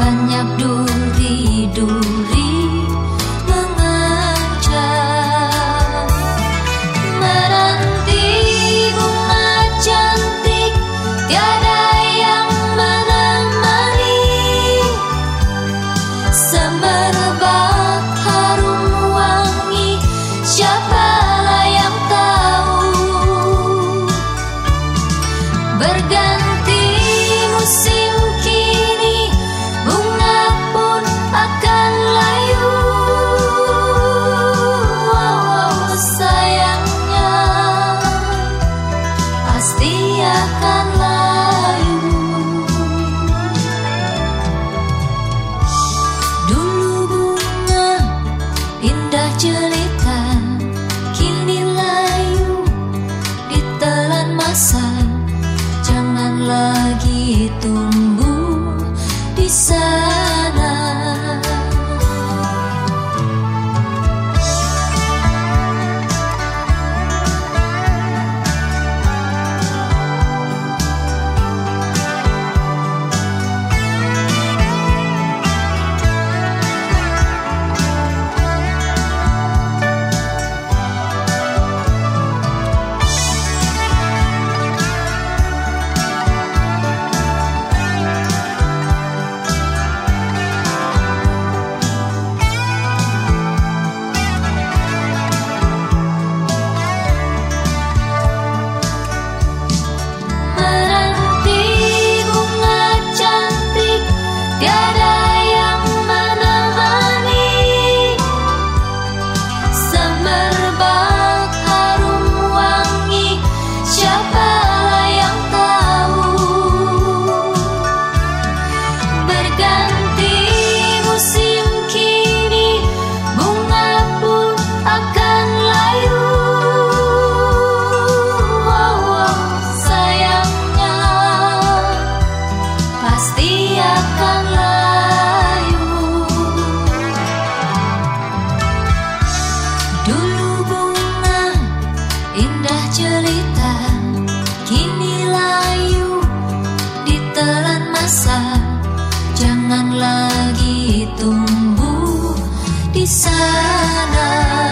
banyak duri-duri. lagi itu. Ia biarkan layu. Dulu bunga indah cerita Kini layu ditelan masa. Jangan lagi tumbuh di sana.